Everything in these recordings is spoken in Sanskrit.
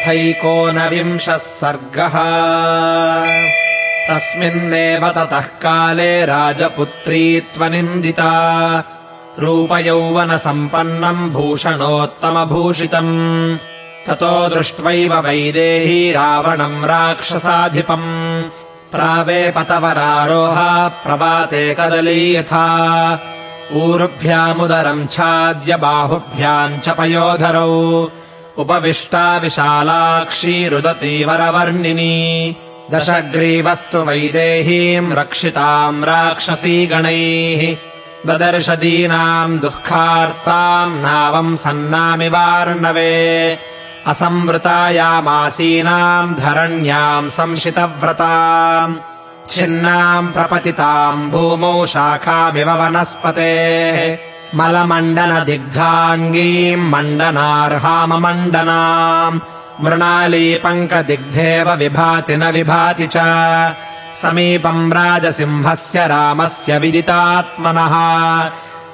अथैकोनविंशः सर्गः। तस्मिन्नेव ततः काले राजपुत्री त्वनिन्दिता। रूपयौवनसम्पन्नम् भूषणोत्तमभूषितम्। ततो दृष्ट्वैव वैदेही रावणम् राक्षसाधिपम्। प्रावेपतवरारोहा प्रवाते कदली यथा। ऊरुभ्यामुदरम् छाद्य बाहुभ्याम् च पयोधरौ उपविष्टा विशालाक्षी रुदती वरवर्णिनी दशग्रीवस्तु वैदेहीम् रक्षिताम् राक्षसी गणैः ददर्शदीनाम् दुःखार्ताम् नावम् सन्नामिवार्णवे असंवृतायामासीनाम् धरण्याम् संशितव्रताम्। छिन्नाम् प्रपतिताम् भूमौ शाखामिव वनस्पतेः मलमण्डनदिग्धाङ्गीम् मण्डनार्हाममण्डनाम् मृणालीपङ्कदिग्धेव विभाति न विभाति च समीपम् राजसिंहस्य रामस्य विदितात्मनः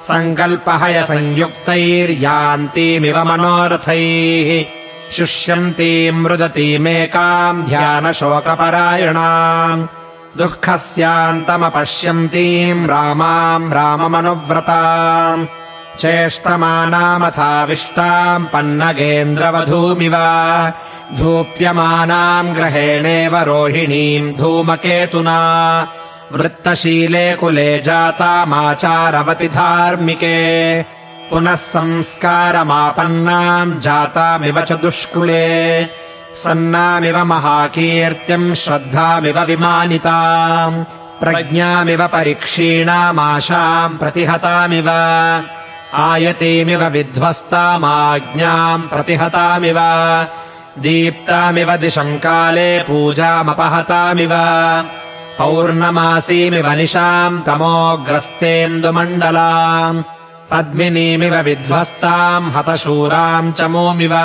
सङ्कल्पहय संयुक्तैर्यान्तीमिव मनोरथैः शुष्यन्तीम् मृदतीमेकाम् ध्यानशोकपरायणाम् दुःखस्यान्तमपश्यन्तीम् रामाम् राममनुव्रताम् चेष्टमानामथाविष्टाम् पन्नगेन्द्रवधूमिव धूप्यमानाम् ग्रहेणेव रोहिणीम् धूमकेतुना वृत्तशीले कुले जातामाचारवति धार्मिके पुनः संस्कारमापन्नाम् जातामिव च दुष्कुले सन्नामिव महाकीर्त्यम् श्रद्धामिव विमानिताम् प्रज्ञामिव परीक्षीणामाशाम् प्रतिहतामिव आयतीमिव विध्वस्तामाज्ञाम् प्रतिहतामिव दीप्तामिव दिशम् काले पूजामपहतामिव पौर्णमासीमिव निशाम् तमोग्रस्तेन्दुमण्डलाम् पद्मिनीमिव विध्वस्ताम् हतशूराम् चमूमिव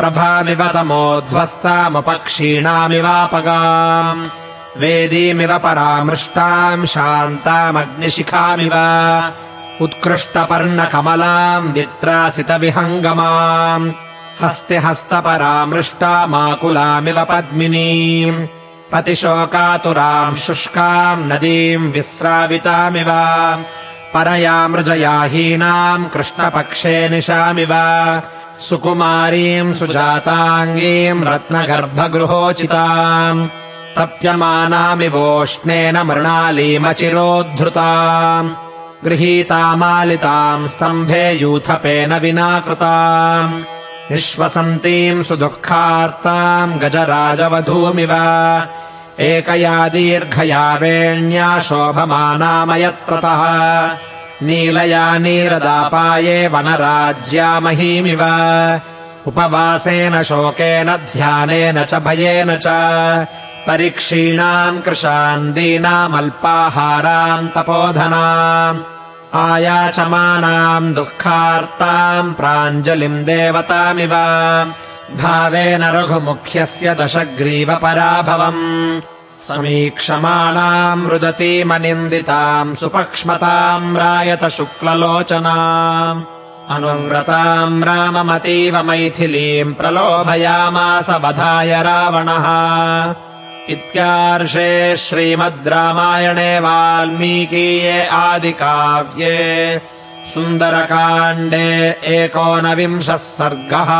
प्रभामिव तमोध्वस्तामुपक्षीणामिवापगाम्। वेदीमिव परामृष्टाम् शान्तामग्निशिखामिव। उत्कृष्टपर्णकमलाम् वित्रासितविहङ्गमाम्। हस्ति हस्तपरामृष्टामाकुलामिव पद्मिनीम्। पतिशोकातुराम् शुष्काम् नदीम् विस्रावितामिव। परयामृजयाहीनाम् कृष्णपक्षे निशामिव सुकुमारीम् सुजाताङ्गीम् रत्नगर्भगृहोचिताम् तप्यमानामिवोष्णेन मृणालीमचिरोद्धृताम् गृहीतामालिताम् स्तम्भे यूथपेन विना कृताम् निःश्वसन्तीम् सुदुःखार्ताम् गजराजवधूमिव एकया दीर्घया वेण्या शोभमानामयत्ततः नीलया नीरदापाये वनराज्यामहीमिव उपवासेन शोकेन ध्यानेन च भयेन च। परीक्षीणाम् तपोधनाम्। आयाचमानाम् दुःखार्ताम् प्राञ्जलिम् देवतामिव। भावेन रघुमुख्यस्य दशग्रीवपराभवम् समीक्षमाणाम् रुदतीमनिन्दिताम् सुपक्ष्मताम् रायत शुक्ललोचनाम्। अनुव्रताम् राममतीव मैथिलीम् प्रलोभयामास वधाय रावणः। इत्यार्षे श्रीमद् रामायणे वाल्मीकीये आदिकाव्ये सुन्दरकाण्डे एकोनविंशः सर्गः